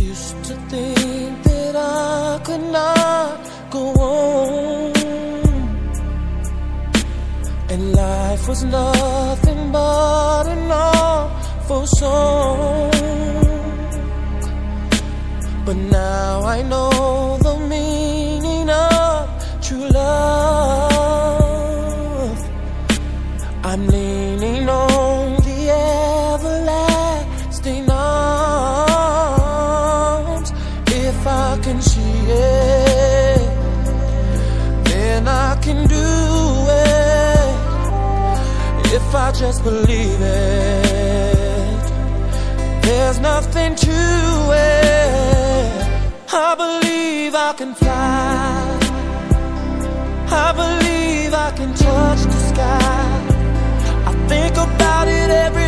used to think that I could not go on. And life was nothing but an awful song. But now can see it, then I can do it. If I just believe it, there's nothing to it. I believe I can fly. I believe I can touch the sky. I think about it every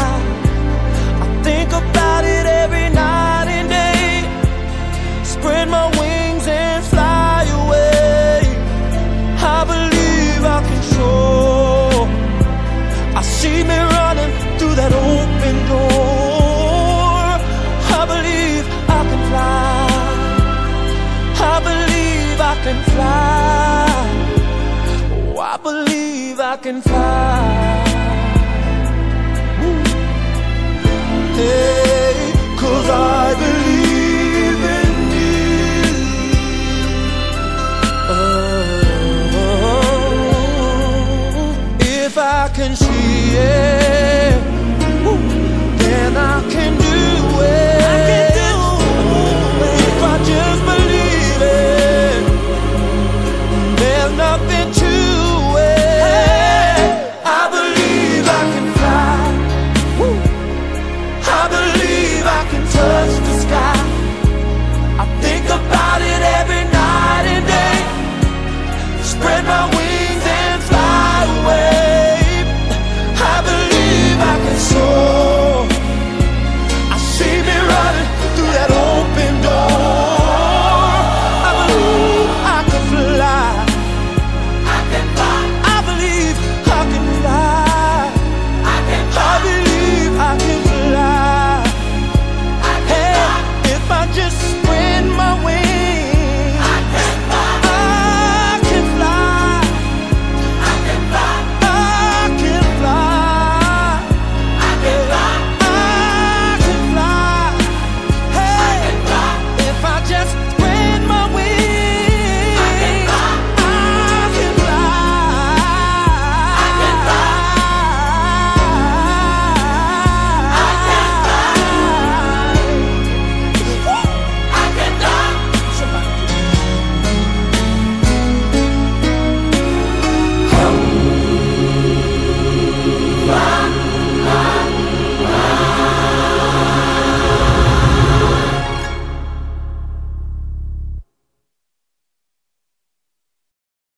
I can fly. Oh, I believe I can fly. Hey, cause I believe in you. Oh, if I can see it, then I can do